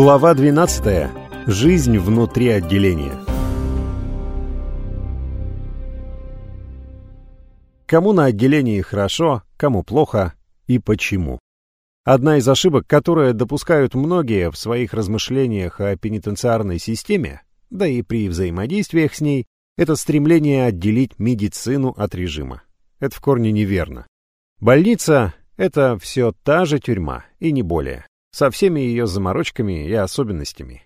Глава 12. Жизнь внутри отделения. Кому на отделении хорошо, кому плохо и почему. Одна из ошибок, которые допускают многие в своих размышлениях о пенитенциарной системе, да и при взаимодействиях с ней, это стремление отделить медицину от режима. Это в корне неверно. Больница — это все та же тюрьма, и не более со всеми ее заморочками и особенностями.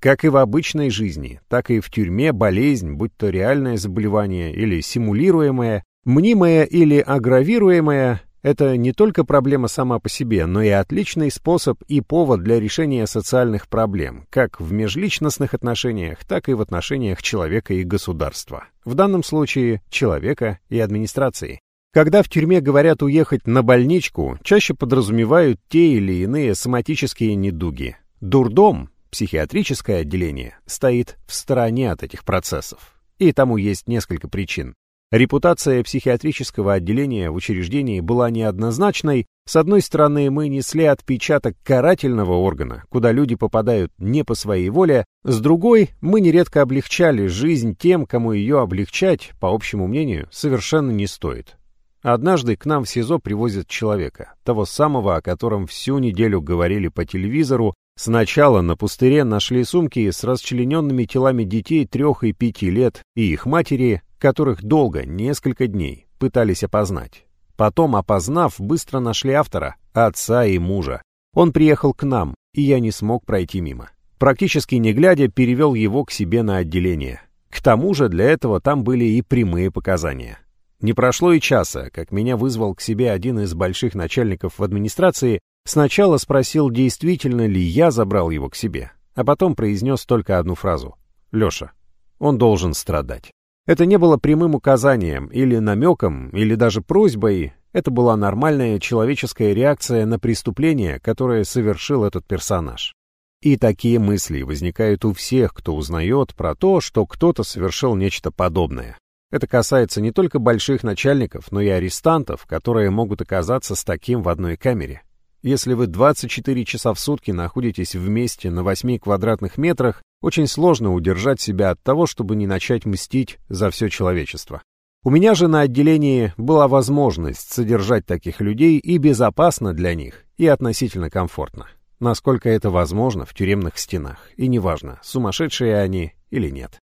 Как и в обычной жизни, так и в тюрьме болезнь, будь то реальное заболевание или симулируемое, мнимое или агравируемое, это не только проблема сама по себе, но и отличный способ и повод для решения социальных проблем, как в межличностных отношениях, так и в отношениях человека и государства. В данном случае человека и администрации. Когда в тюрьме говорят уехать на больничку, чаще подразумевают те или иные соматические недуги. Дурдом, психиатрическое отделение, стоит в стороне от этих процессов. И тому есть несколько причин. Репутация психиатрического отделения в учреждении была неоднозначной. С одной стороны, мы несли отпечаток карательного органа, куда люди попадают не по своей воле, с другой, мы нередко облегчали жизнь тем, кому ее облегчать, по общему мнению, совершенно не стоит. Однажды к нам в СИЗО привозят человека, того самого, о котором всю неделю говорили по телевизору. Сначала на пустыре нашли сумки с расчлененными телами детей трех и пяти лет и их матери, которых долго, несколько дней, пытались опознать. Потом, опознав, быстро нашли автора, отца и мужа. Он приехал к нам, и я не смог пройти мимо. Практически не глядя, перевел его к себе на отделение. К тому же для этого там были и прямые показания. Не прошло и часа, как меня вызвал к себе один из больших начальников в администрации, сначала спросил, действительно ли я забрал его к себе, а потом произнес только одну фразу. «Леша, он должен страдать». Это не было прямым указанием или намеком, или даже просьбой, это была нормальная человеческая реакция на преступление, которое совершил этот персонаж. И такие мысли возникают у всех, кто узнает про то, что кто-то совершил нечто подобное. Это касается не только больших начальников, но и арестантов, которые могут оказаться с таким в одной камере. Если вы 24 часа в сутки находитесь вместе на 8 квадратных метрах, очень сложно удержать себя от того, чтобы не начать мстить за все человечество. У меня же на отделении была возможность содержать таких людей и безопасно для них, и относительно комфортно. Насколько это возможно в тюремных стенах, и неважно, сумасшедшие они или нет.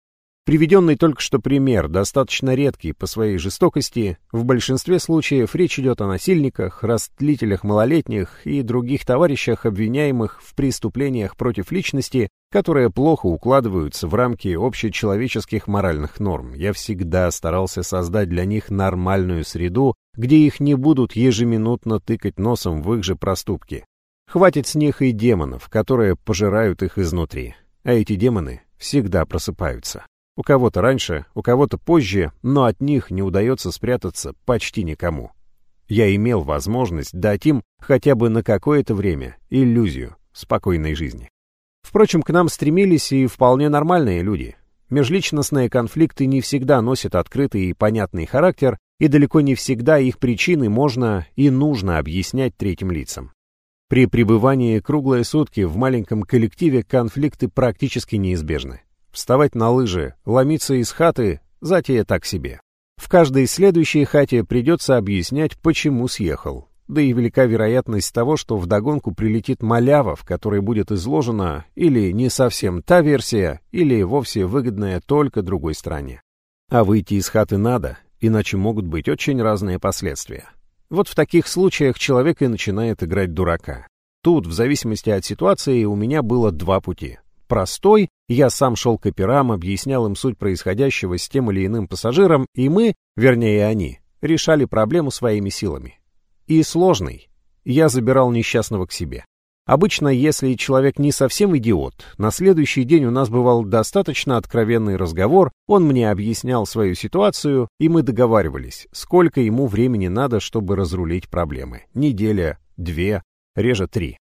Приведенный только что пример достаточно редкий по своей жестокости. В большинстве случаев речь идет о насильниках, растлителях малолетних и других товарищах, обвиняемых в преступлениях против личности, которые плохо укладываются в рамки общечеловеческих моральных норм. Я всегда старался создать для них нормальную среду, где их не будут ежеминутно тыкать носом в их же проступки. Хватит с них и демонов, которые пожирают их изнутри. А эти демоны всегда просыпаются. У кого-то раньше, у кого-то позже, но от них не удается спрятаться почти никому. Я имел возможность дать им хотя бы на какое-то время иллюзию спокойной жизни. Впрочем, к нам стремились и вполне нормальные люди. Межличностные конфликты не всегда носят открытый и понятный характер, и далеко не всегда их причины можно и нужно объяснять третьим лицам. При пребывании круглые сутки в маленьком коллективе конфликты практически неизбежны. Вставать на лыжи, ломиться из хаты — затея так себе. В каждой следующей хате придется объяснять, почему съехал. Да и велика вероятность того, что вдогонку прилетит малява, в которой будет изложена или не совсем та версия, или вовсе выгодная только другой стране. А выйти из хаты надо, иначе могут быть очень разные последствия. Вот в таких случаях человек и начинает играть дурака. Тут, в зависимости от ситуации, у меня было два пути простой, я сам шел к операм, объяснял им суть происходящего с тем или иным пассажиром, и мы, вернее они, решали проблему своими силами. И сложный. Я забирал несчастного к себе. Обычно, если человек не совсем идиот, на следующий день у нас бывал достаточно откровенный разговор, он мне объяснял свою ситуацию, и мы договаривались, сколько ему времени надо, чтобы разрулить проблемы. Неделя, две, реже три.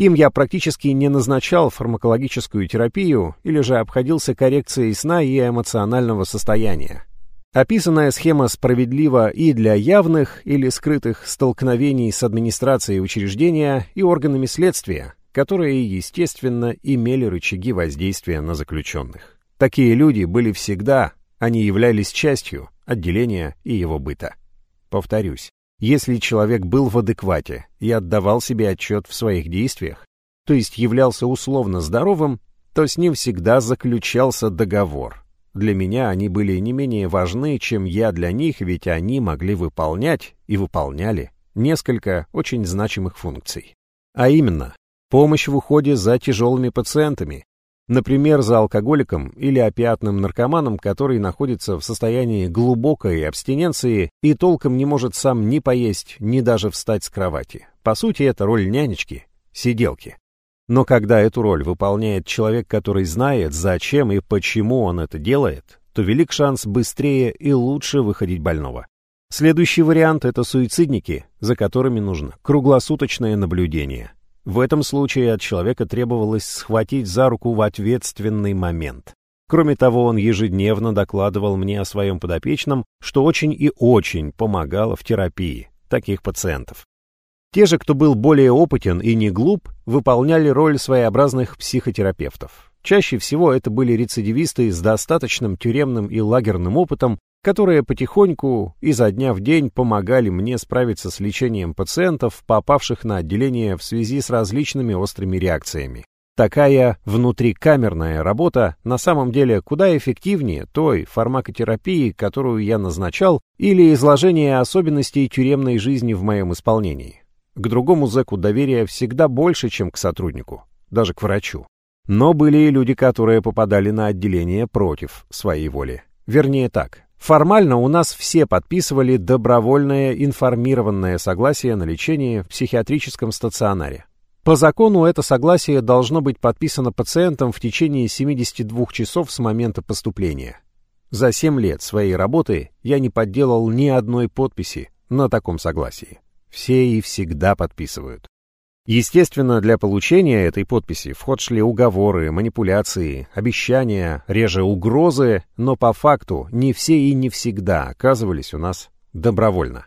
Им я практически не назначал фармакологическую терапию или же обходился коррекцией сна и эмоционального состояния. Описанная схема справедлива и для явных или скрытых столкновений с администрацией учреждения и органами следствия, которые, естественно, имели рычаги воздействия на заключенных. Такие люди были всегда, они являлись частью отделения и его быта. Повторюсь, если человек был в адеквате и отдавал себе отчет в своих действиях, то есть являлся условно здоровым, то с ним всегда заключался договор. Для меня они были не менее важны, чем я для них, ведь они могли выполнять и выполняли несколько очень значимых функций. А именно, помощь в уходе за тяжелыми пациентами, например, за алкоголиком или опиатным наркоманом, который находится в состоянии глубокой абстиненции и толком не может сам ни поесть, ни даже встать с кровати. По сути, это роль нянечки, сиделки. Но когда эту роль выполняет человек, который знает, зачем и почему он это делает, то велик шанс быстрее и лучше выходить больного. Следующий вариант – это суицидники, за которыми нужно круглосуточное наблюдение. В этом случае от человека требовалось схватить за руку в ответственный момент. Кроме того, он ежедневно докладывал мне о своем подопечном, что очень и очень помогало в терапии таких пациентов. Те же, кто был более опытен и не глуп, выполняли роль своеобразных психотерапевтов. Чаще всего это были рецидивисты с достаточным тюремным и лагерным опытом, которые потихоньку изо дня в день помогали мне справиться с лечением пациентов, попавших на отделение в связи с различными острыми реакциями. Такая внутрикамерная работа на самом деле куда эффективнее той фармакотерапии, которую я назначал, или изложения особенностей тюремной жизни в моем исполнении. К другому зэку доверия всегда больше, чем к сотруднику, даже к врачу. Но были и люди, которые попадали на отделение против своей воли. Вернее так, Формально у нас все подписывали добровольное информированное согласие на лечение в психиатрическом стационаре. По закону это согласие должно быть подписано пациентом в течение 72 часов с момента поступления. За 7 лет своей работы я не подделал ни одной подписи на таком согласии. Все и всегда подписывают. Естественно, для получения этой подписи в ход шли уговоры, манипуляции, обещания, реже угрозы, но по факту не все и не всегда оказывались у нас добровольно.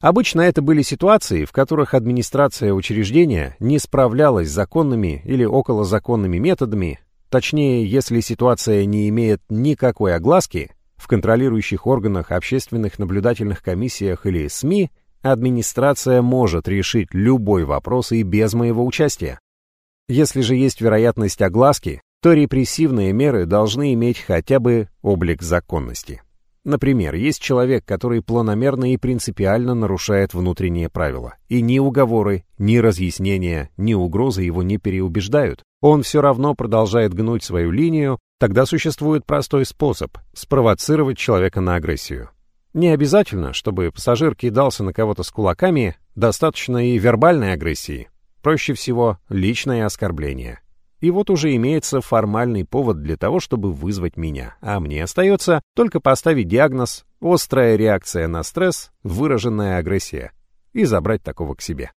Обычно это были ситуации, в которых администрация учреждения не справлялась с законными или околозаконными методами, точнее, если ситуация не имеет никакой огласки, в контролирующих органах, общественных наблюдательных комиссиях или СМИ – Администрация может решить любой вопрос и без моего участия. Если же есть вероятность огласки, то репрессивные меры должны иметь хотя бы облик законности. Например, есть человек, который планомерно и принципиально нарушает внутренние правила, и ни уговоры, ни разъяснения, ни угрозы его не переубеждают. Он все равно продолжает гнуть свою линию, тогда существует простой способ – спровоцировать человека на агрессию. Не обязательно, чтобы пассажир кидался на кого-то с кулаками, достаточно и вербальной агрессии. Проще всего личное оскорбление. И вот уже имеется формальный повод для того, чтобы вызвать меня. А мне остается только поставить диагноз «острая реакция на стресс, выраженная агрессия» и забрать такого к себе.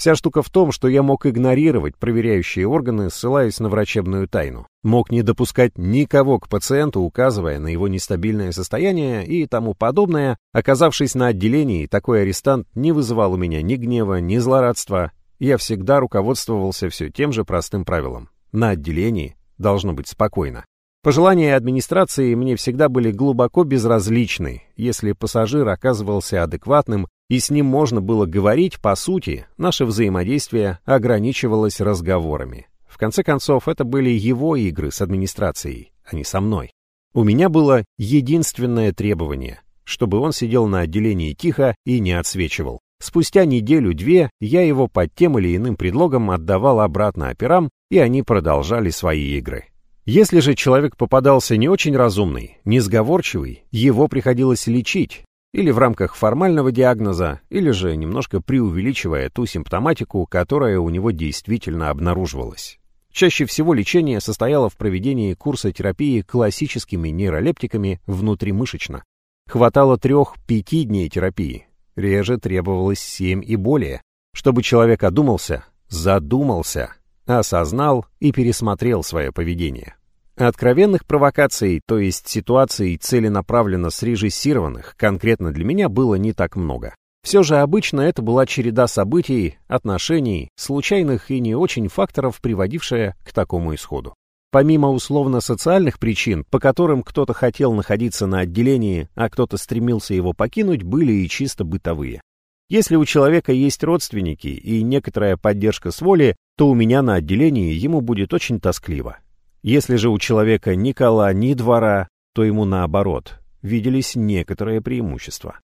Вся штука в том, что я мог игнорировать проверяющие органы, ссылаясь на врачебную тайну. Мог не допускать никого к пациенту, указывая на его нестабильное состояние и тому подобное. Оказавшись на отделении, такой арестант не вызывал у меня ни гнева, ни злорадства. Я всегда руководствовался все тем же простым правилом. На отделении должно быть спокойно. Пожелания администрации мне всегда были глубоко безразличны. Если пассажир оказывался адекватным и с ним можно было говорить, по сути, наше взаимодействие ограничивалось разговорами. В конце концов, это были его игры с администрацией, а не со мной. У меня было единственное требование, чтобы он сидел на отделении тихо и не отсвечивал. Спустя неделю-две я его под тем или иным предлогом отдавал обратно операм, и они продолжали свои игры. Если же человек попадался не очень разумный, несговорчивый, его приходилось лечить, или в рамках формального диагноза, или же немножко преувеличивая ту симптоматику, которая у него действительно обнаруживалась. Чаще всего лечение состояло в проведении курса терапии классическими нейролептиками внутримышечно. Хватало трех-пяти дней терапии, реже требовалось семь и более, чтобы человек одумался, задумался, осознал и пересмотрел свое поведение. Откровенных провокаций, то есть ситуаций целенаправленно срежиссированных, конкретно для меня было не так много. Все же обычно это была череда событий, отношений, случайных и не очень факторов, приводившая к такому исходу. Помимо условно-социальных причин, по которым кто-то хотел находиться на отделении, а кто-то стремился его покинуть, были и чисто бытовые. Если у человека есть родственники и некоторая поддержка с воли, то у меня на отделении ему будет очень тоскливо. Если же у человека ни кола, ни двора, то ему наоборот, виделись некоторые преимущества.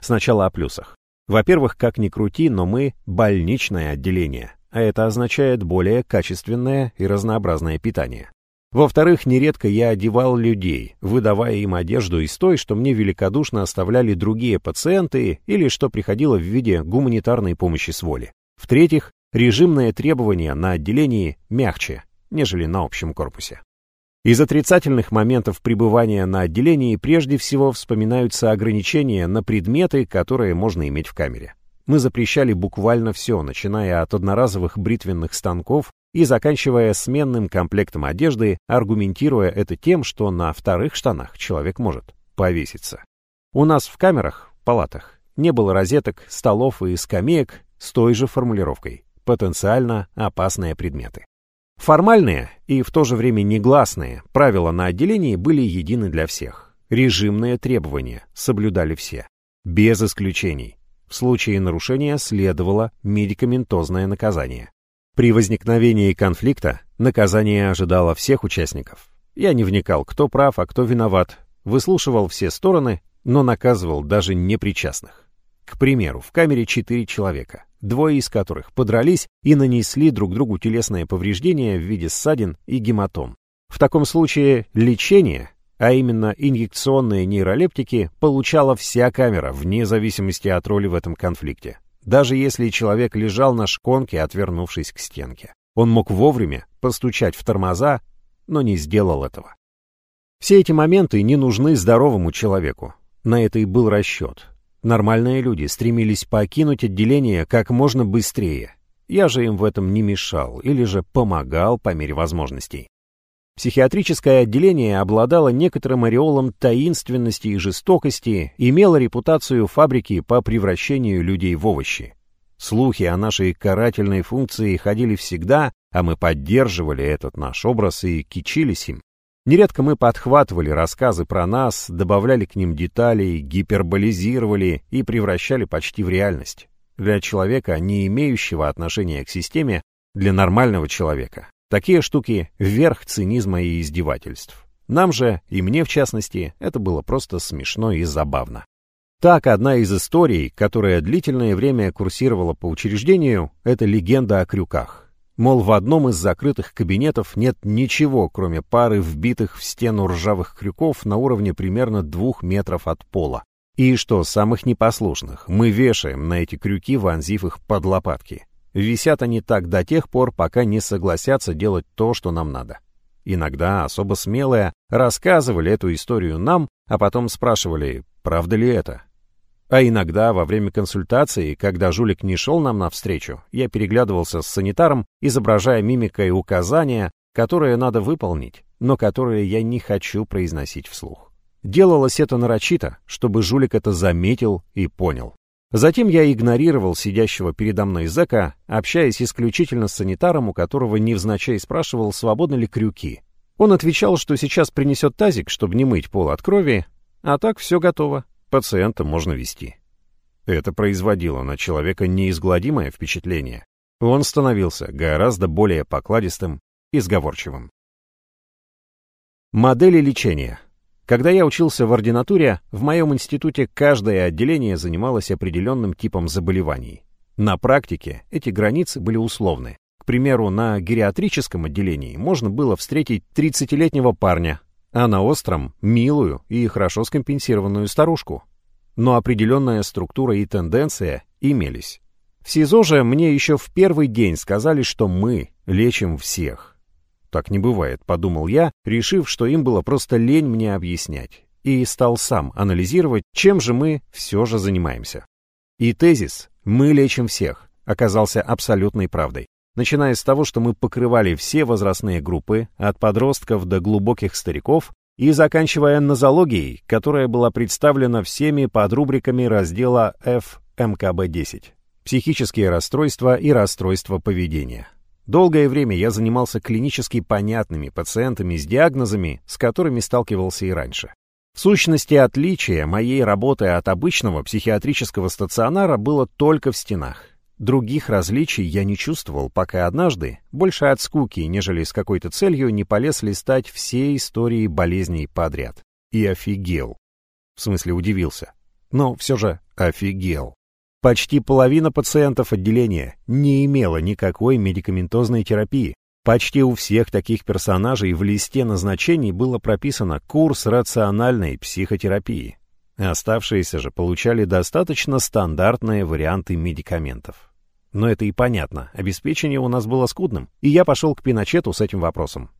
Сначала о плюсах. Во-первых, как ни крути, но мы больничное отделение, а это означает более качественное и разнообразное питание. Во-вторых, нередко я одевал людей, выдавая им одежду из той, что мне великодушно оставляли другие пациенты или что приходило в виде гуманитарной помощи с воли. В-третьих, режимные требования на отделении мягче, нежели на общем корпусе. Из отрицательных моментов пребывания на отделении прежде всего вспоминаются ограничения на предметы, которые можно иметь в камере. Мы запрещали буквально все, начиная от одноразовых бритвенных станков и заканчивая сменным комплектом одежды, аргументируя это тем, что на вторых штанах человек может повеситься. У нас в камерах, палатах, не было розеток, столов и скамеек с той же формулировкой «потенциально опасные предметы». Формальные и в то же время негласные правила на отделении были едины для всех. Режимные требования соблюдали все, без исключений. В случае нарушения следовало медикаментозное наказание. При возникновении конфликта наказание ожидало всех участников. Я не вникал, кто прав, а кто виноват, выслушивал все стороны, но наказывал даже непричастных. К примеру, в камере четыре человека двое из которых подрались и нанесли друг другу телесные повреждения в виде ссадин и гематом. В таком случае лечение, а именно инъекционные нейролептики, получала вся камера, вне зависимости от роли в этом конфликте. Даже если человек лежал на шконке, отвернувшись к стенке. Он мог вовремя постучать в тормоза, но не сделал этого. Все эти моменты не нужны здоровому человеку. На это и был расчет. Нормальные люди стремились покинуть отделение как можно быстрее. Я же им в этом не мешал или же помогал по мере возможностей. Психиатрическое отделение обладало некоторым ореолом таинственности и жестокости, имело репутацию фабрики по превращению людей в овощи. Слухи о нашей карательной функции ходили всегда, а мы поддерживали этот наш образ и кичились им. Нередко мы подхватывали рассказы про нас, добавляли к ним детали, гиперболизировали и превращали почти в реальность. Для человека, не имеющего отношения к системе, для нормального человека. Такие штуки — верх цинизма и издевательств. Нам же, и мне в частности, это было просто смешно и забавно. Так, одна из историй, которая длительное время курсировала по учреждению, это легенда о крюках. Мол, в одном из закрытых кабинетов нет ничего, кроме пары вбитых в стену ржавых крюков на уровне примерно двух метров от пола. И что, самых непослушных, мы вешаем на эти крюки, вонзив их под лопатки. Висят они так до тех пор, пока не согласятся делать то, что нам надо. Иногда особо смелые рассказывали эту историю нам, а потом спрашивали, правда ли это. А иногда во время консультации, когда жулик не шел нам навстречу, я переглядывался с санитаром, изображая мимикой указания, которые надо выполнить, но которые я не хочу произносить вслух. Делалось это нарочито, чтобы жулик это заметил и понял. Затем я игнорировал сидящего передо мной зэка, общаясь исключительно с санитаром, у которого невзначай спрашивал, свободны ли крюки. Он отвечал, что сейчас принесет тазик, чтобы не мыть пол от крови, а так все готово пациента можно вести. Это производило на человека неизгладимое впечатление. Он становился гораздо более покладистым и сговорчивым. Модели лечения. Когда я учился в ординатуре, в моем институте каждое отделение занималось определенным типом заболеваний. На практике эти границы были условны. К примеру, на гериатрическом отделении можно было встретить 30-летнего парня, а на остром — милую и хорошо скомпенсированную старушку. Но определенная структура и тенденция имелись. В СИЗО же мне еще в первый день сказали, что мы лечим всех. Так не бывает, подумал я, решив, что им было просто лень мне объяснять, и стал сам анализировать, чем же мы все же занимаемся. И тезис «мы лечим всех» оказался абсолютной правдой начиная с того, что мы покрывали все возрастные группы, от подростков до глубоких стариков, и заканчивая нозологией, которая была представлена всеми под рубриками раздела F МКБ-10, психические расстройства и расстройства поведения. Долгое время я занимался клинически понятными пациентами с диагнозами, с которыми сталкивался и раньше. В сущности, отличие моей работы от обычного психиатрического стационара было только в стенах. Других различий я не чувствовал, пока однажды, больше от скуки, нежели с какой-то целью, не полез листать все истории болезней подряд. И офигел. В смысле, удивился. Но все же офигел. Почти половина пациентов отделения не имела никакой медикаментозной терапии. Почти у всех таких персонажей в листе назначений было прописано курс рациональной психотерапии. Оставшиеся же получали достаточно стандартные варианты медикаментов. Но это и понятно, обеспечение у нас было скудным, и я пошел к Пиночету с этим вопросом.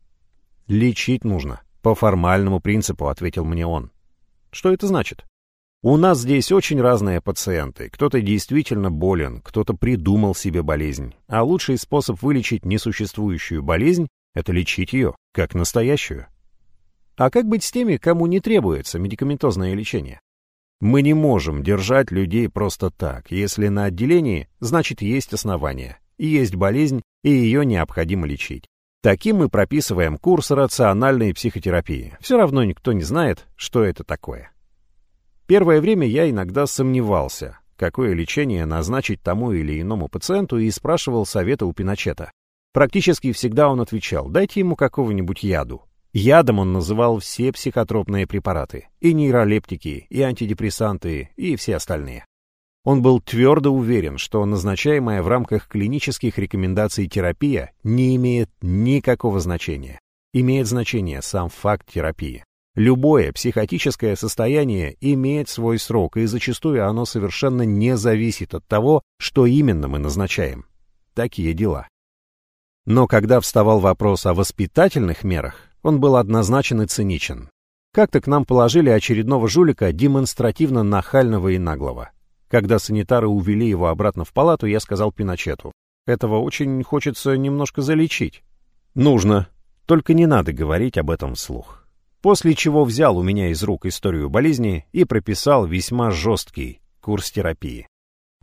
«Лечить нужно, по формальному принципу», — ответил мне он. «Что это значит?» У нас здесь очень разные пациенты. Кто-то действительно болен, кто-то придумал себе болезнь. А лучший способ вылечить несуществующую болезнь – это лечить ее, как настоящую. А как быть с теми, кому не требуется медикаментозное лечение? Мы не можем держать людей просто так. Если на отделении, значит есть основания. И есть болезнь, и ее необходимо лечить. Таким мы прописываем курс рациональной психотерапии. Все равно никто не знает, что это такое. Первое время я иногда сомневался, какое лечение назначить тому или иному пациенту и спрашивал совета у Пиночета. Практически всегда он отвечал, дайте ему какого-нибудь яду. Ядом он называл все психотропные препараты, и нейролептики, и антидепрессанты, и все остальные. Он был твердо уверен, что назначаемая в рамках клинических рекомендаций терапия не имеет никакого значения. Имеет значение сам факт терапии. Любое психотическое состояние имеет свой срок, и зачастую оно совершенно не зависит от того, что именно мы назначаем. Такие дела. Но когда вставал вопрос о воспитательных мерах, он был однозначен и циничен. Как-то к нам положили очередного жулика, демонстративно нахального и наглого. Когда санитары увели его обратно в палату, я сказал Пиночету, «Этого очень хочется немножко залечить». «Нужно, только не надо говорить об этом вслух» после чего взял у меня из рук историю болезни и прописал весьма жесткий курс терапии.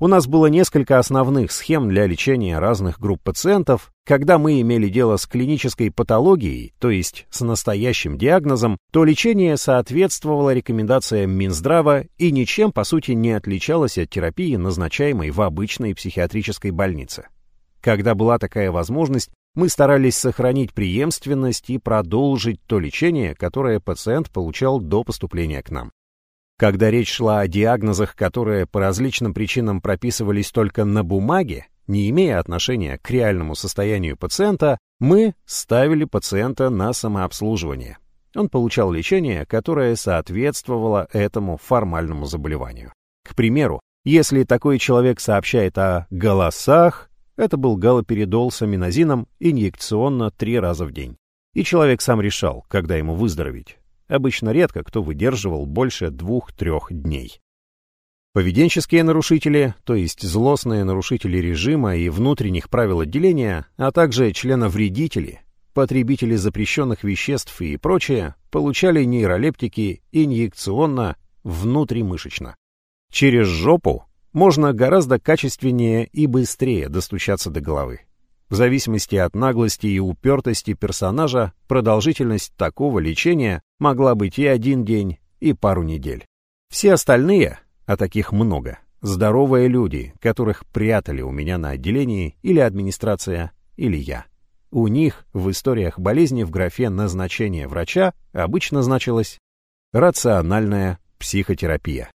У нас было несколько основных схем для лечения разных групп пациентов. Когда мы имели дело с клинической патологией, то есть с настоящим диагнозом, то лечение соответствовало рекомендациям Минздрава и ничем, по сути, не отличалось от терапии, назначаемой в обычной психиатрической больнице. Когда была такая возможность, мы старались сохранить преемственность и продолжить то лечение, которое пациент получал до поступления к нам. Когда речь шла о диагнозах, которые по различным причинам прописывались только на бумаге, не имея отношения к реальному состоянию пациента, мы ставили пациента на самообслуживание. Он получал лечение, которое соответствовало этому формальному заболеванию. К примеру, если такой человек сообщает о голосах, это был галоперидол с аминозином инъекционно три раза в день. И человек сам решал, когда ему выздороветь. Обычно редко кто выдерживал больше двух-трех дней. Поведенческие нарушители, то есть злостные нарушители режима и внутренних правил отделения, а также членовредители, потребители запрещенных веществ и прочее, получали нейролептики инъекционно внутримышечно. Через жопу можно гораздо качественнее и быстрее достучаться до головы. В зависимости от наглости и упертости персонажа, продолжительность такого лечения могла быть и один день, и пару недель. Все остальные, а таких много, здоровые люди, которых прятали у меня на отделении или администрация, или я. У них в историях болезни в графе назначения врача обычно значилось рациональная психотерапия.